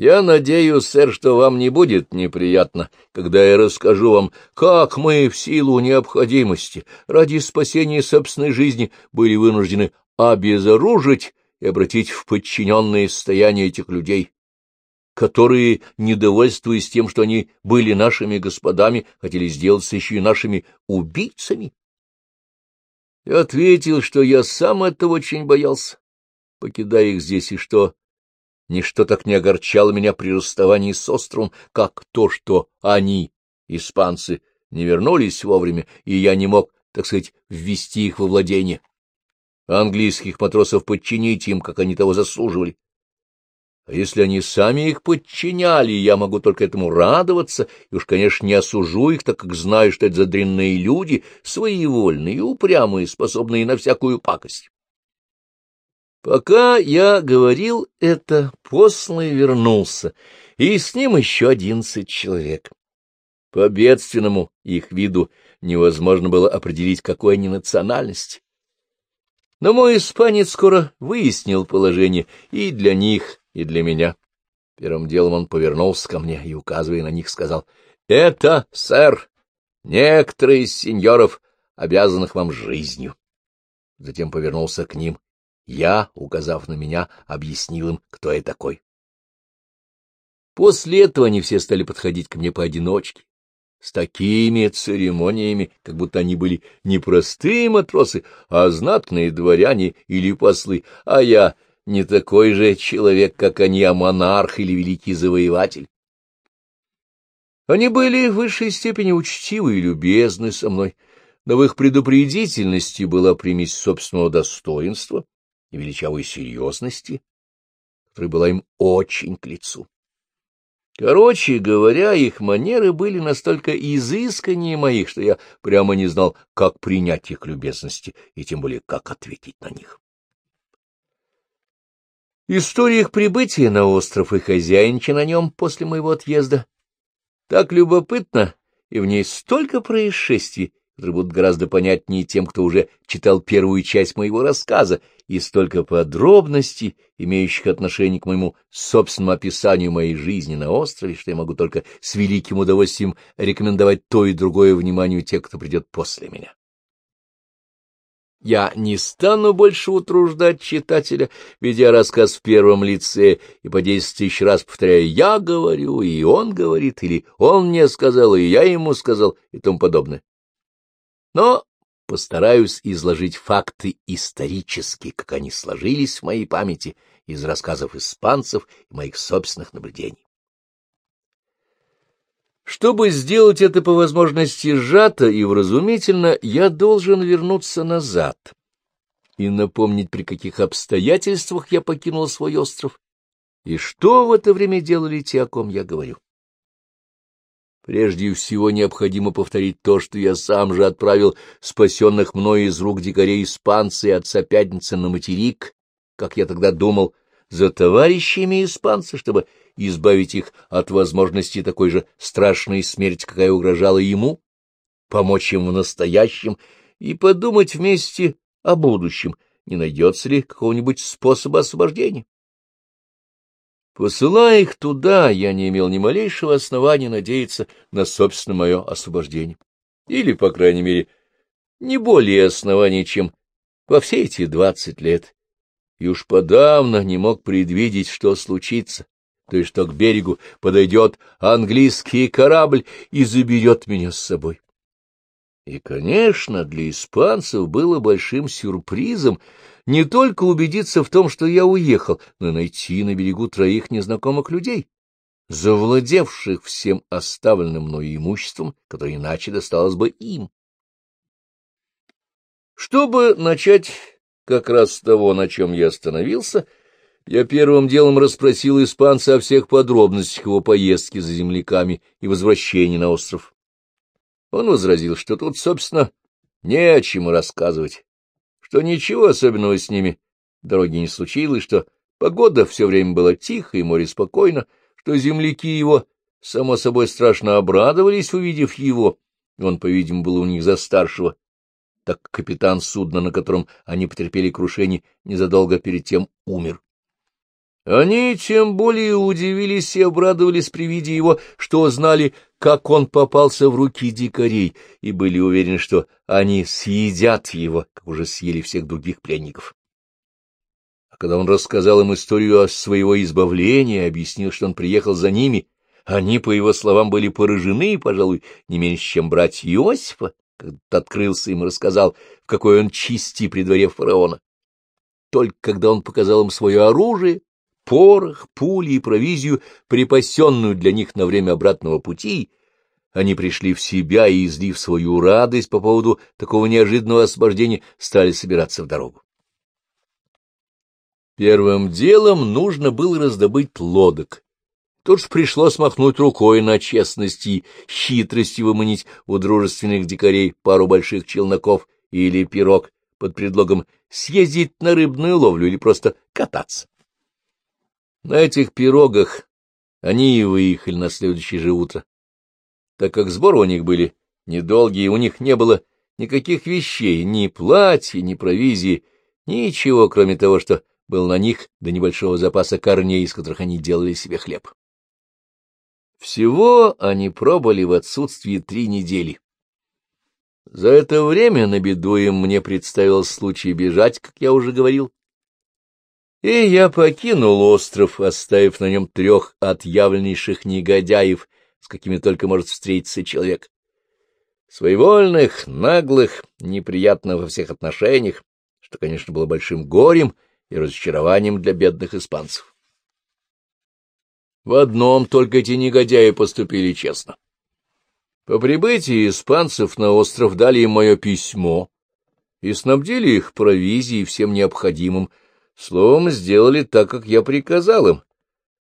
Я надеюсь, сэр, что вам не будет неприятно, когда я расскажу вам, как мы в силу необходимости ради спасения собственной жизни были вынуждены обезоружить и обратить в подчиненное состояние этих людей, которые, недовольствуясь тем, что они были нашими господами, хотели сделаться еще и нашими убийцами. Я ответил, что я сам этого очень боялся, покидая их здесь, и что ничто так не огорчало меня при расставании с островом, как то, что они, испанцы, не вернулись вовремя, и я не мог, так сказать, ввести их во владение. Английских матросов подчинить им, как они того заслуживали. А если они сами их подчиняли, я могу только этому радоваться, и уж, конечно, не осужу их, так как знаю, что это задрянные люди, своевольные, упрямые, способные на всякую пакость. Пока я говорил это, посланный вернулся, и с ним еще одиннадцать человек. По бедственному их виду невозможно было определить, какой они национальности. Но мой испанец скоро выяснил положение и для них, и для меня. Первым делом он повернулся ко мне и, указывая на них, сказал, — Это, сэр, некоторые из сеньоров, обязанных вам жизнью. Затем повернулся к ним. Я, указав на меня, объяснил им, кто я такой. После этого они все стали подходить ко мне поодиночке, с такими церемониями, как будто они были не простые матросы, а знатные дворяне или послы, а я не такой же человек, как они, а монарх или великий завоеватель. Они были в высшей степени учтивы и любезны со мной, но в их предупредительности была примесь собственного достоинства и величавой серьезности, которая была им очень к лицу. Короче говоря, их манеры были настолько изысканнее моих, что я прямо не знал, как принять их любезности и тем более как ответить на них. История их прибытия на остров и хозяйнича на нем после моего отъезда так любопытна, и в ней столько происшествий, которые будут гораздо понятнее тем, кто уже читал первую часть моего рассказа, и столько подробностей, имеющих отношение к моему собственному описанию моей жизни на острове, что я могу только с великим удовольствием рекомендовать то и другое вниманию тех, кто придет после меня. Я не стану больше утруждать читателя, ведя рассказ в первом лице и по десять тысяч раз повторяя «я говорю», и он говорит, или он мне сказал, и я ему сказал, и тому подобное. Но постараюсь изложить факты исторически, как они сложились в моей памяти из рассказов испанцев и моих собственных наблюдений. Чтобы сделать это по возможности сжато и вразумительно, я должен вернуться назад и напомнить, при каких обстоятельствах я покинул свой остров, и что в это время делали те, о ком я говорю. Прежде всего необходимо повторить то, что я сам же отправил спасенных мною из рук дикарей испанца и отца Пятницы на материк, как я тогда думал, за товарищами испанца, чтобы избавить их от возможности такой же страшной смерти, какая угрожала ему, помочь им в настоящем и подумать вместе о будущем, не найдется ли какого-нибудь способа освобождения. Посылая их туда, я не имел ни малейшего основания надеяться на собственное мое освобождение. Или, по крайней мере, не более оснований, чем во все эти двадцать лет. И уж подавно не мог предвидеть, что случится, то есть что к берегу подойдет английский корабль и заберет меня с собой. И, конечно, для испанцев было большим сюрпризом не только убедиться в том, что я уехал, но и найти на берегу троих незнакомых людей, завладевших всем оставленным мною имуществом, которое иначе досталось бы им. Чтобы начать как раз с того, на чем я остановился, — я первым делом расспросил испанца о всех подробностях его поездки за земляками и возвращения на остров. Он возразил, что тут, собственно, не о чем рассказывать, что ничего особенного с ними. Дороги не случилось, что погода все время была тихо и море спокойно, что земляки его, само собой, страшно обрадовались, увидев его, он, по-видимому, был у них за старшего, так капитан судна, на котором они потерпели крушение, незадолго перед тем умер. Они тем более удивились и обрадовались при виде его, что знали, как он попался в руки дикарей, и были уверены, что они съедят его, как уже съели всех других пленников. А когда он рассказал им историю о своего избавлении, объяснил, что он приехал за ними, они, по его словам, были поражены, пожалуй, не меньше, чем братья Иосифа, когда открылся им и рассказал, в какой он чисти при дворе фараона. Только когда он показал им свое оружие, порох, пули и провизию, припасенную для них на время обратного пути, они пришли в себя и, излив свою радость по поводу такого неожиданного освобождения, стали собираться в дорогу. Первым делом нужно было раздобыть лодок. Тут ж пришлось махнуть рукой на честность и хитрость выманить у дружественных дикарей пару больших челноков или пирог под предлогом съездить на рыбную ловлю или просто кататься. На этих пирогах они и выехали на следующее же утро. Так как сборы у них были недолгие, у них не было никаких вещей, ни платья, ни провизии, ничего, кроме того, что был на них до небольшого запаса корней, из которых они делали себе хлеб. Всего они пробыли в отсутствии три недели. За это время на беду им мне представился случай бежать, как я уже говорил. И я покинул остров, оставив на нем трех отъявленнейших негодяев, с какими только может встретиться человек. Своевольных, наглых, неприятных во всех отношениях, что, конечно, было большим горем и разочарованием для бедных испанцев. В одном только эти негодяи поступили честно. По прибытии испанцев на остров дали им мое письмо и снабдили их провизией всем необходимым, Словом, сделали так, как я приказал им,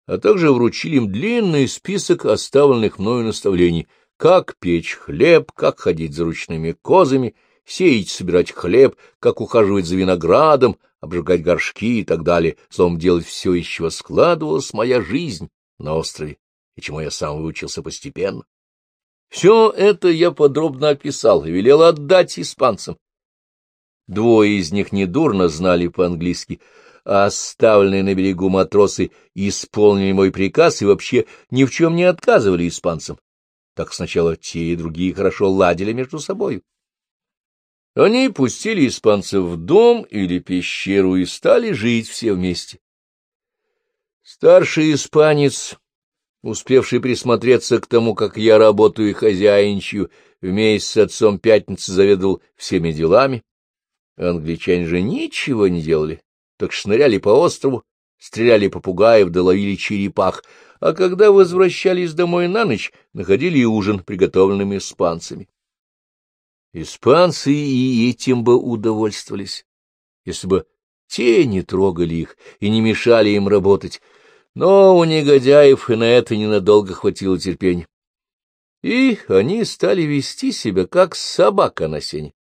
а также вручили им длинный список оставленных мною наставлений, как печь хлеб, как ходить за ручными козами, сеять, собирать хлеб, как ухаживать за виноградом, обжигать горшки и так далее, словом, делать все, из чего складывалась моя жизнь на острове, и чему я сам выучился постепенно. Все это я подробно описал и велел отдать испанцам. Двое из них недурно знали по-английски, оставленные на берегу матросы исполнили мой приказ и вообще ни в чем не отказывали испанцам. Так сначала те и другие хорошо ладили между собой. Они пустили испанцев в дом или пещеру и стали жить все вместе. Старший испанец, успевший присмотреться к тому, как я работаю и хозяйничаю, вместе с отцом Пятницы заведовал всеми делами. Англичане же ничего не делали так шныряли по острову, стреляли попугаев да черепах, а когда возвращались домой на ночь, находили ужин, приготовленным испанцами. Испанцы и этим бы удовольствовались, если бы те не трогали их и не мешали им работать, но у негодяев и на это ненадолго хватило терпения. И они стали вести себя, как собака на сене.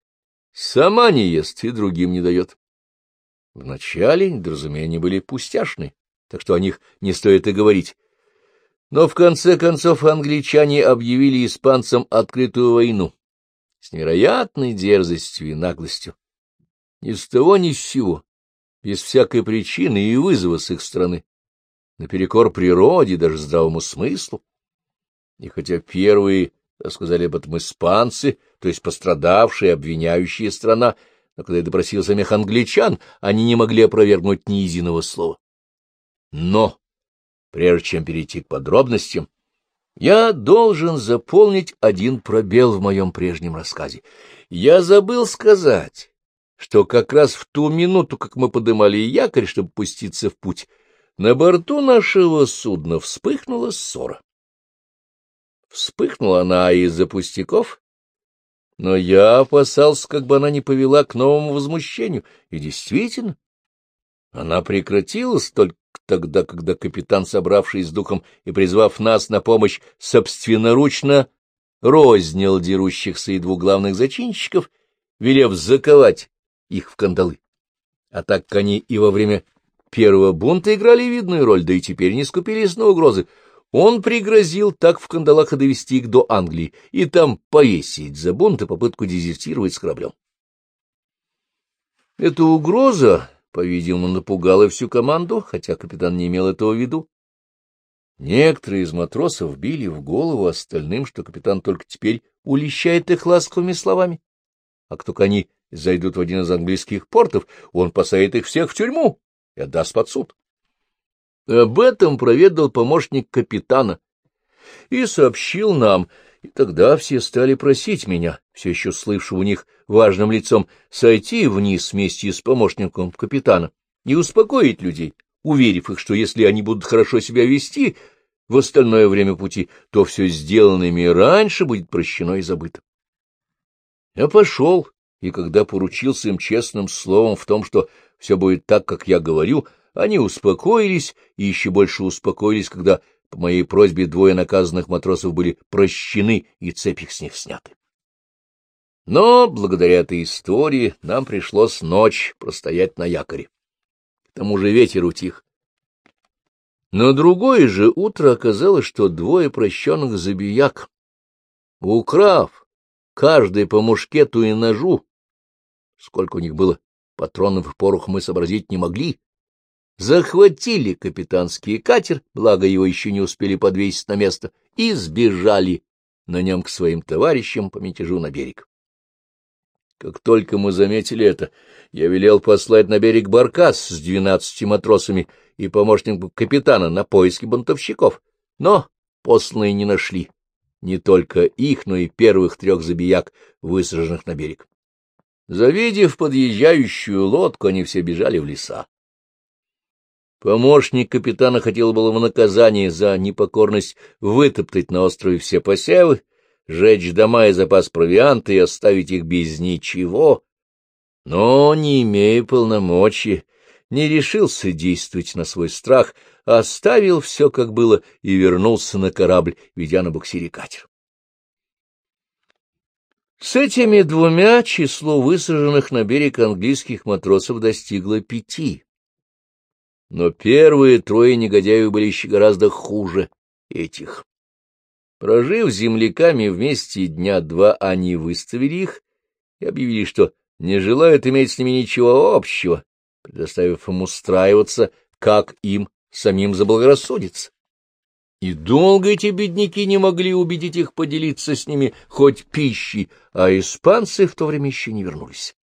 Сама не ест и другим не дает. Вначале недоразумения были пустяшны, так что о них не стоит и говорить. Но в конце концов англичане объявили испанцам открытую войну с невероятной дерзостью и наглостью. Ни с того ни с сего, без всякой причины и вызова с их стороны, наперекор природе, даже здравому смыслу. И хотя первые, так сказали об этом испанцы, то есть пострадавшие, обвиняющие страна, но когда я допросил самих англичан, они не могли опровергнуть ни единого слова. Но, прежде чем перейти к подробностям, я должен заполнить один пробел в моем прежнем рассказе. Я забыл сказать, что как раз в ту минуту, как мы подымали якорь, чтобы пуститься в путь, на борту нашего судна вспыхнула ссора. Вспыхнула она из-за пустяков, но я опасался, как бы она не повела к новому возмущению, и действительно, она прекратилась только тогда, когда капитан, собравшись с духом и призвав нас на помощь, собственноручно рознял дерущихся и двух главных зачинщиков, велев заковать их в кандалы. А так как они и во время первого бунта играли видную роль, да и теперь не скупились на угрозы, он пригрозил так в кандалах и довести их до Англии и там повесить за бунт и попытку дезертировать с кораблем. Эта угроза по-видимому, напугало всю команду, хотя капитан не имел этого в виду. Некоторые из матросов били в голову остальным, что капитан только теперь улещает их ласковыми словами. А как только они зайдут в один из английских портов, он посадит их всех в тюрьму и отдаст под суд. Об этом проведал помощник капитана и сообщил нам, и тогда все стали просить меня, все еще слывшего у них важным лицом, сойти вниз вместе с помощником капитана и успокоить людей, уверив их, что если они будут хорошо себя вести в остальное время пути, то все сделанное ими раньше будет прощено и забыто. Я пошел, и когда поручился им честным словом в том, что все будет так, как я говорю, они успокоились и еще больше успокоились, когда по моей просьбе двое наказанных матросов были прощены и цепи с них сняты. Но благодаря этой истории нам пришлось ночь простоять на якоре. К тому же ветер утих. На другое же утро оказалось, что двое прощенных забияк, украв каждый по мушкету и ножу, сколько у них было патронов и порох мы сообразить не могли, захватили капитанский катер, благо его еще не успели подвесить на место, и сбежали на нем к своим товарищам по мятежу на берег. Как только мы заметили это, я велел послать на берег баркас с двенадцати матросами и помощником капитана на поиски бунтовщиков, но посланные не нашли не только их, но и первых трех забияк, высаженных на берег. Завидев подъезжающую лодку, они все бежали в леса. Помощник капитана хотел было в наказание за непокорность вытоптать на острове все посевы, сжечь дома и запас провианта и оставить их без ничего, но, не имея полномочий, не решился действовать на свой страх, оставил все, как было, и вернулся на корабль, ведя на буксире катер. С этими двумя число высаженных на берег английских матросов достигло пяти. Но первые трое негодяев были еще гораздо хуже этих. Прожив земляками вместе дня два, они выставили их и объявили, что не желают иметь с ними ничего общего, предоставив им устраиваться, как им самим заблагорассудится. И долго эти бедняки не могли убедить их поделиться с ними хоть пищей, а испанцы в то время еще не вернулись.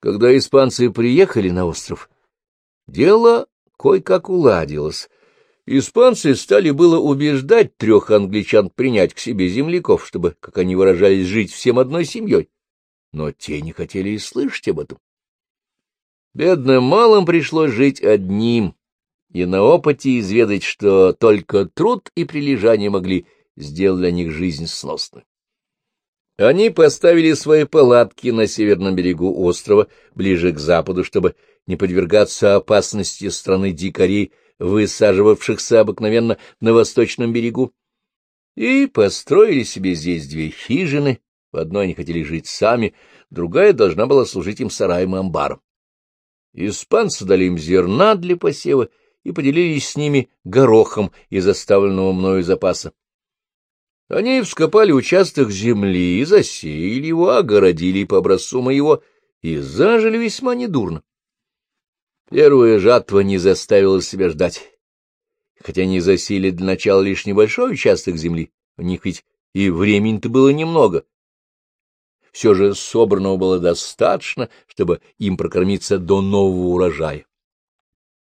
Когда испанцы приехали на остров, Дело кое-как уладилось. Испанцы стали было убеждать трех англичан принять к себе земляков, чтобы, как они выражались, жить всем одной семьей. Но те не хотели и слышать об этом. Бедным малым пришлось жить одним, и на опыте изведать, что только труд и прилежание могли сделать для них жизнь сносной. Они поставили свои палатки на северном берегу острова, ближе к западу, чтобы не подвергаться опасности страны дикарей, высаживавшихся обыкновенно на восточном берегу, и построили себе здесь две хижины, в одной они хотели жить сами, другая должна была служить им сараем и амбаром. Испанцы дали им зерна для посева и поделились с ними горохом из оставленного мною запаса. Они вскопали участок земли засеяли его, огородили по образцу моего и зажили весьма недурно. Первая жатва не заставила себя ждать. Хотя они засели для начала лишь небольшой участок земли, у них ведь и времени-то было немного. Все же собранного было достаточно, чтобы им прокормиться до нового урожая.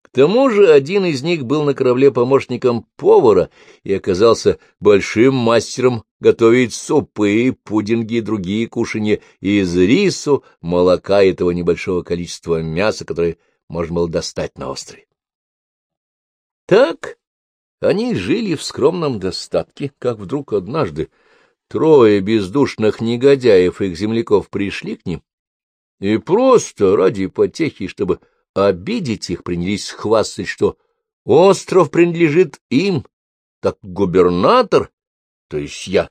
К тому же один из них был на корабле помощником повара и оказался большим мастером готовить супы, пудинги и другие кушанья из рису, молока и того небольшого количества мяса, которое можно было достать на острове. Так они жили в скромном достатке, как вдруг однажды трое бездушных негодяев их земляков пришли к ним и просто ради потехи, чтобы обидеть их, принялись хвастать, что остров принадлежит им, так губернатор, то есть я,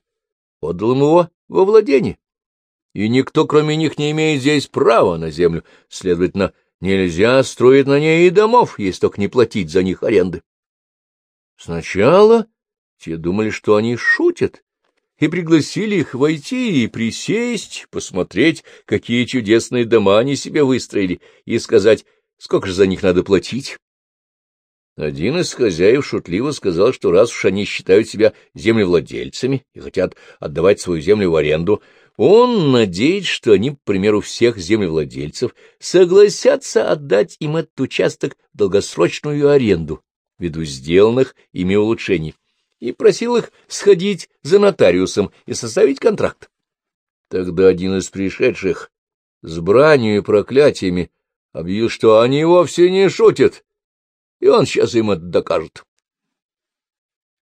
отдал им его во владение, и никто, кроме них, не имеет здесь права на землю, следовательно, Нельзя строить на ней и домов, если только не платить за них аренды. Сначала те думали, что они шутят, и пригласили их войти и присесть, посмотреть, какие чудесные дома они себе выстроили, и сказать, сколько же за них надо платить. Один из хозяев шутливо сказал, что раз уж они считают себя землевладельцами и хотят отдавать свою землю в аренду, он надеется, что они, к примеру, всех землевладельцев согласятся отдать им этот участок в долгосрочную аренду ввиду сделанных ими улучшений, и просил их сходить за нотариусом и составить контракт. Тогда один из пришедших с бранью и проклятиями объявил, что они вовсе не шутят, и он сейчас им это докажет.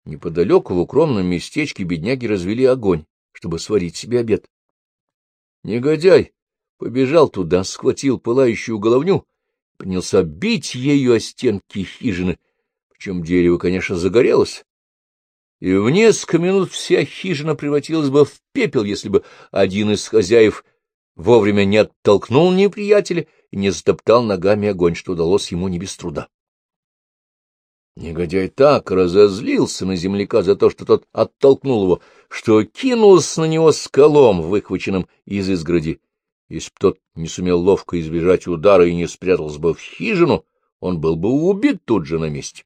Неподалеку в укромном местечке бедняги развели огонь, чтобы сварить себе обед. Негодяй побежал туда, схватил пылающую головню, принялся бить ею о стенки хижины, причем дерево, конечно, загорелось, и в несколько минут вся хижина превратилась бы в пепел, если бы один из хозяев вовремя не оттолкнул неприятеля и не затоптал ногами огонь, что удалось ему не без труда. Негодяй так разозлился на земляка за то, что тот оттолкнул его, что кинулся на него скалом, выхваченным из изгороди. Если б тот не сумел ловко избежать удара и не спрятался бы в хижину, он был бы убит тут же на месте.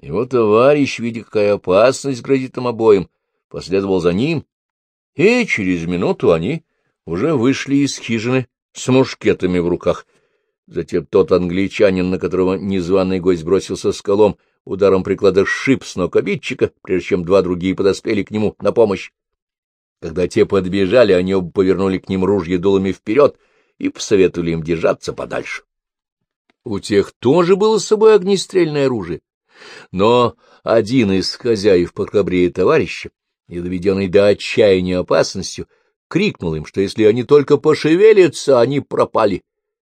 Его товарищ, видя, какая опасность грозит им обоим, последовал за ним, и через минуту они уже вышли из хижины с мушкетами в руках. Затем тот англичанин, на которого незваный гость бросился скалом, ударом приклада шип с ног обидчика, прежде чем два другие подоспели к нему на помощь. Когда те подбежали, они оба повернули к ним ружья дулами вперед и посоветовали им держаться подальше. У тех тоже было с собой огнестрельное оружие, но один из хозяев похрабрее товарища и, доведенный до отчаяния опасностью, крикнул им, что если они только пошевелятся, они пропали,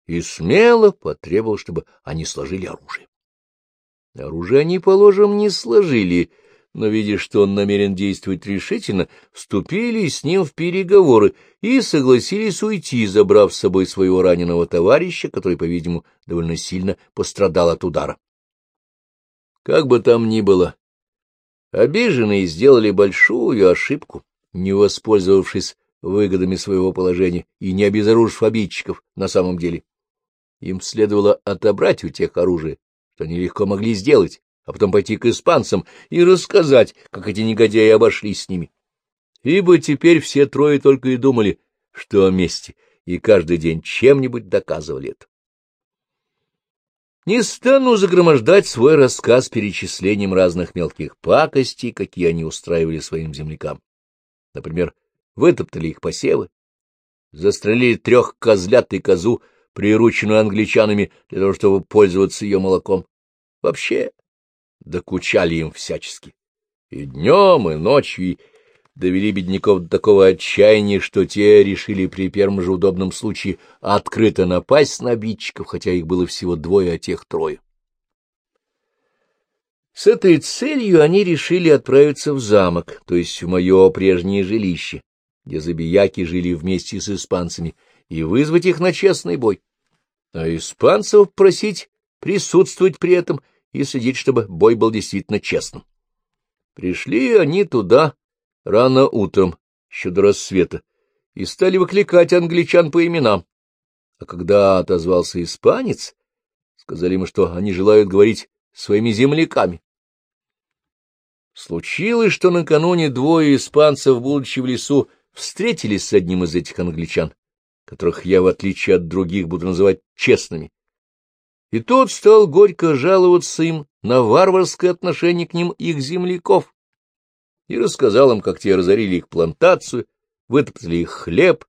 и смело потребовал, чтобы они сложили оружие. Оружие они, положим, не сложили, но, видя, что он намерен действовать решительно, вступили с ним в переговоры и согласились уйти, забрав с собой своего раненого товарища, который, по-видимому, довольно сильно пострадал от удара. Как бы там ни было, обиженные сделали большую ошибку, не воспользовавшись выгодами своего положения и не обезоружив обидчиков на самом деле. Им следовало отобрать у тех оружие, что они легко могли сделать, а потом пойти к испанцам и рассказать, как эти негодяи обошлись с ними. Ибо теперь все трое только и думали, что о мести, и каждый день чем-нибудь доказывали это. Не стану загромождать свой рассказ перечислением разных мелких пакостей, какие они устраивали своим землякам. Например, вытоптали их посевы, застрелили трех козлят и козу, прирученную англичанами для того, чтобы пользоваться ее молоком. Вообще, докучали им всячески. И днем, и ночью, и довели бедняков до такого отчаяния, что те решили при первом же удобном случае открыто напасть на обидчиков, хотя их было всего двое, а тех трое. С этой целью они решили отправиться в замок, то есть в мое прежнее жилище, где забияки жили вместе с испанцами, и вызвать их на честный бой. А испанцев просить присутствовать при этом и следить, чтобы бой был действительно честным. Пришли они туда рано утром, еще до рассвета, и стали выкликать англичан по именам. А когда отозвался испанец, сказали ему, что они желают говорить своими земляками. Случилось, что накануне двое испанцев, будучи в лесу, встретились с одним из этих англичан, которых я, в отличие от других, буду называть честными. И тот стал горько жаловаться им на варварское отношение к ним их земляков, и рассказал им, как те разорили их плантацию, вытоптали их хлеб,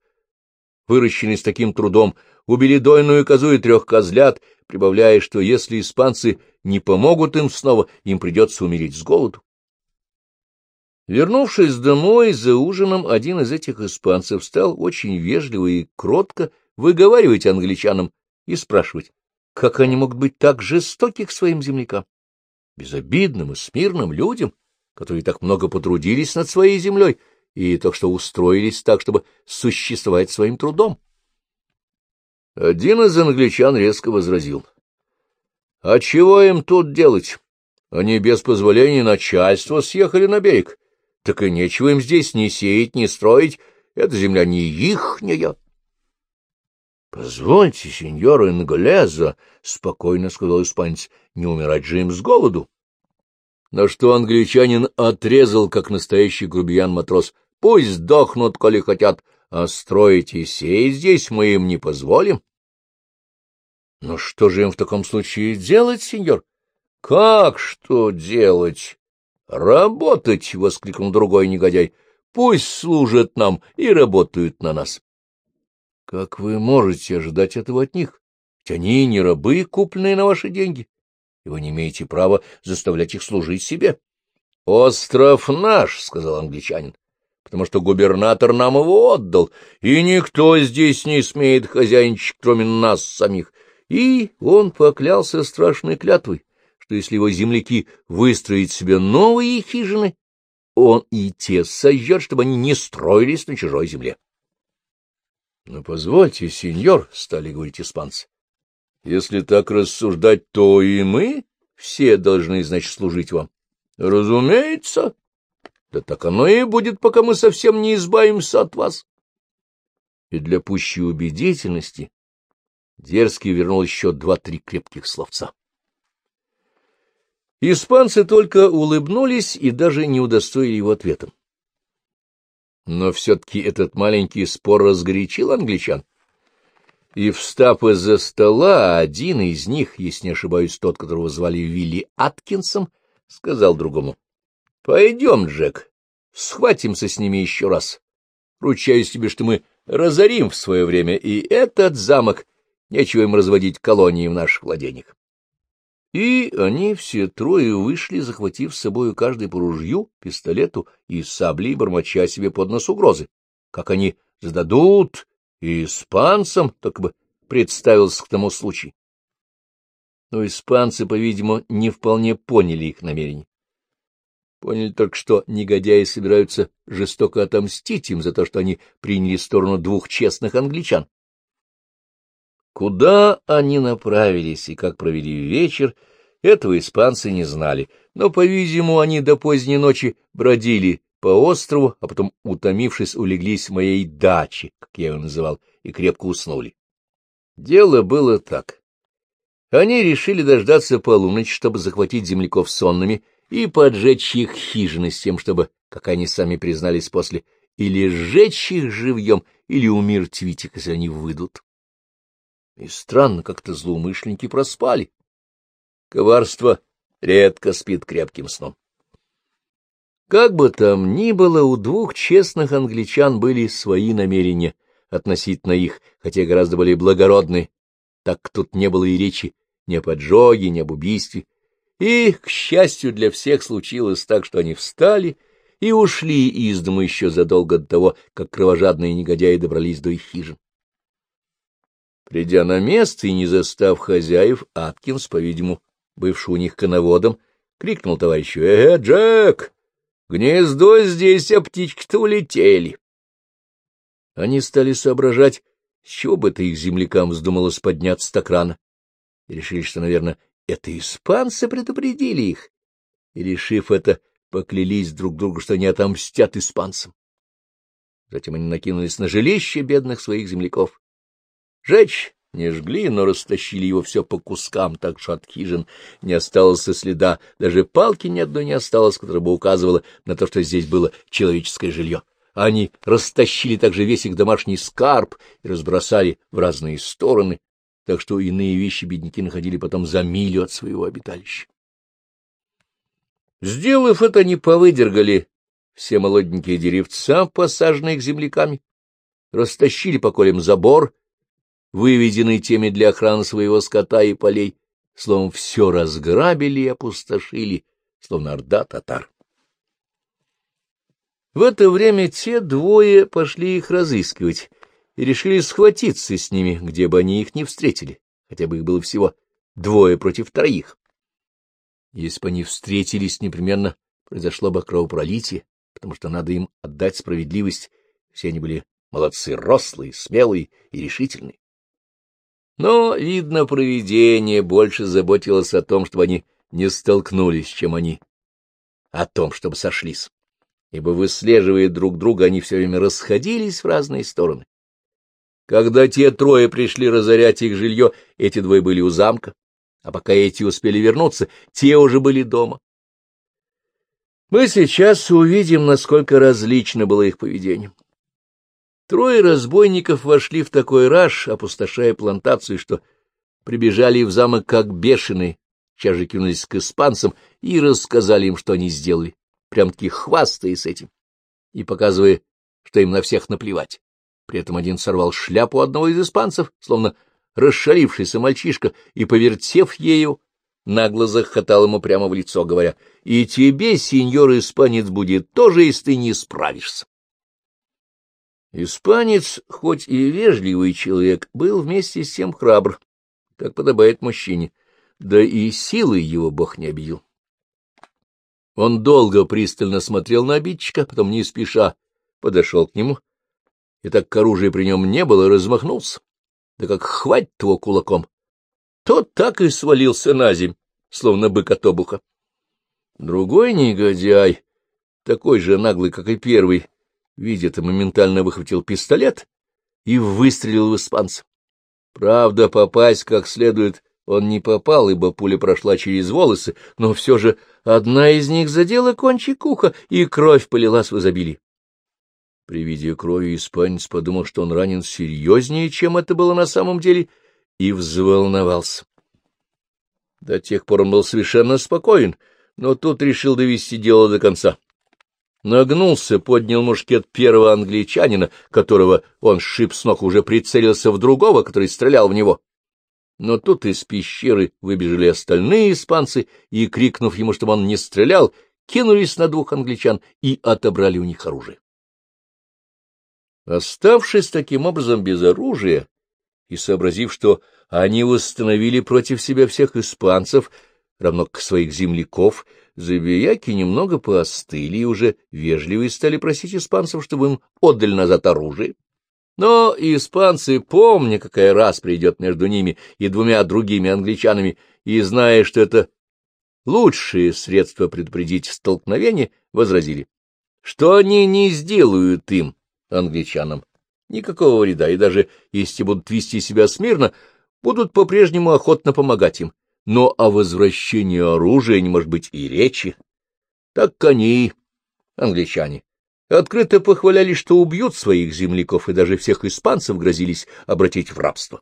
выращенный с таким трудом, убили дойную козу и трех козлят, прибавляя, что если испанцы не помогут им снова, им придется умереть с голоду. Вернувшись домой за ужином, один из этих испанцев стал очень вежливо и кротко выговаривать англичанам и спрашивать, как они могут быть так жестоки к своим землякам, безобидным и смирным людям, которые так много потрудились над своей землей и только что устроились так, чтобы существовать своим трудом. Один из англичан резко возразил. — А чего им тут делать? Они без позволения начальства съехали на берег так и нечего им здесь ни сеять, ни строить, эта земля не ихняя. — Позвольте, сеньор Инглеза, — спокойно сказал испанец, — не умирать же им с голоду. На что англичанин отрезал, как настоящий грубиян-матрос. — Пусть сдохнут, коли хотят, а строить и сеять здесь мы им не позволим. — Но что же им в таком случае делать, сеньор? — Как что делать? — Работать! — воскликнул другой негодяй. — Пусть служат нам и работают на нас. Как вы можете ожидать этого от них? Ведь они не рабы, купленные на ваши деньги, и вы не имеете права заставлять их служить себе. — Остров наш, — сказал англичанин, — потому что губернатор нам его отдал, и никто здесь не смеет хозяйничать, кроме нас самих. И он поклялся страшной клятвой, что если его земляки выстроят себе новые хижины, он и те сожжет, чтобы они не строились на чужой земле. — Ну, позвольте, сеньор, — стали говорить испанцы, — если так рассуждать, то и мы все должны, значит, служить вам. — Разумеется. Да так оно и будет, пока мы совсем не избавимся от вас. И для пущей убедительности дерзкий вернул еще два-три крепких словца. Испанцы только улыбнулись и даже не удостоили его ответом. Но все-таки этот маленький спор разгорячил англичан. И, встав из-за стола, один из них, если не ошибаюсь, тот, которого звали Вилли Аткинсом, сказал другому, — Пойдем, Джек, схватимся с ними еще раз. Ручаюсь тебе, что мы разорим в свое время и этот замок, нечего им разводить колонии в наших владениях. И они все трое вышли, захватив с собою каждый по ружью, пистолету и саблей, бормоча себе под нос угрозы. Как они зададут и испанцам, так бы представился к тому случаю. Но испанцы, по-видимому, не вполне поняли их намерений. Поняли только, что негодяи собираются жестоко отомстить им за то, что они приняли сторону двух честных англичан. Куда они направились и как провели вечер, этого испанцы не знали, но, по-видимому, они до поздней ночи бродили по острову, а потом, утомившись, улеглись в моей даче, как я ее называл, и крепко уснули. Дело было так. Они решили дождаться полуночи, чтобы захватить земляков сонными и поджечь их хижины с тем, чтобы, как они сами признались после, или сжечь их живьем, или умертвить их, если они выйдут. И странно, как-то злоумышленники проспали. Коварство редко спит крепким сном. Как бы там ни было, у двух честных англичан были свои намерения относительно их, хотя гораздо более благородные, так тут не было и речи ни о поджоге, ни об убийстве. И, к счастью для всех, случилось так, что они встали и ушли из дома еще задолго до того, как кровожадные негодяи добрались до их хижин. Придя на место и не застав хозяев, Аткинс, по-видимому, бывший у них коноводом, крикнул товарищу «Э, Джек! Гнездо здесь, а птички-то улетели!» Они стали соображать, с чего бы это их землякам вздумалось подняться так рано, и решили, что, наверное, это испанцы предупредили их, и, решив это, поклялись друг другу, что они отомстят испанцам. Затем они накинулись на жилище бедных своих земляков Жечь не жгли, но растащили его все по кускам, так что от хижин не осталось и следа, даже палки ни одной не осталось, которая бы указывала на то, что здесь было человеческое жилье. Они растащили также весь их домашний скарб и разбросали в разные стороны, так что иные вещи бедняки находили потом за милю от своего обиталища. Сделав это, они повыдергали все молоденькие деревца, посаженные к земляками, растащили по колям забор выведенный теми для охраны своего скота и полей, словом, все разграбили и опустошили, словно орда татар. В это время те двое пошли их разыскивать и решили схватиться с ними, где бы они их не встретили, хотя бы их было всего двое против троих. Если бы они встретились, непременно произошло бы кровопролитие, потому что надо им отдать справедливость, все они были молодцы, рослые, смелые и решительные. Но, видно, провидение больше заботилось о том, чтобы они не столкнулись, чем они о том, чтобы сошлись. ибо, выслеживая друг друга, они все время расходились в разные стороны. Когда те трое пришли разорять их жилье, эти двое были у замка, а пока эти успели вернуться, те уже были дома. Мы сейчас увидим, насколько различно было их поведение. Трое разбойников вошли в такой раж, опустошая плантацию, что прибежали в замок как бешеные, сейчас кинулись к испанцам и рассказали им, что они сделали, прям-таки хвастаясь этим и показывая, что им на всех наплевать. При этом один сорвал шляпу одного из испанцев, словно расшалившийся мальчишка, и, повертев ею, нагло захотал ему прямо в лицо, говоря, «И тебе, сеньор испанец, будет тоже, если ты не справишься». Испанец, хоть и вежливый человек, был вместе с тем храбр, как подобает мужчине, да и силой его бог не обидел. Он долго пристально смотрел на обидчика, потом не спеша подошел к нему, и так как оружия при нем не было, размахнулся, да как хватит его кулаком, тот так и свалился на земь, словно бык от обуха. Другой негодяй, такой же наглый, как и первый, видя моментально выхватил пистолет и выстрелил в испанца. Правда, попасть как следует он не попал, ибо пуля прошла через волосы, но все же одна из них задела кончик уха, и кровь полилась в изобилии. При виде крови испанец подумал, что он ранен серьезнее, чем это было на самом деле, и взволновался. До тех пор он был совершенно спокоен, но тут решил довести дело до конца. Нагнулся, поднял мушкет первого англичанина, которого он сшиб с ног, уже прицелился в другого, который стрелял в него. Но тут из пещеры выбежали остальные испанцы и, крикнув ему, чтобы он не стрелял, кинулись на двух англичан и отобрали у них оружие. Оставшись таким образом без оружия и сообразив, что они восстановили против себя всех испанцев, равно как своих земляков, забияки немного поостыли и уже вежливые стали просить испанцев, чтобы им отдали назад оружие. Но испанцы, помня, какая раз придет между ними и двумя другими англичанами, и зная, что это лучшее средство предупредить столкновение, возразили, что они не сделают им, англичанам, никакого вреда, и даже если будут вести себя смирно, будут по-прежнему охотно помогать им. Но о возвращении оружия не может быть и речи. Так они, англичане, открыто похваляли, что убьют своих земляков, и даже всех испанцев грозились обратить в рабство.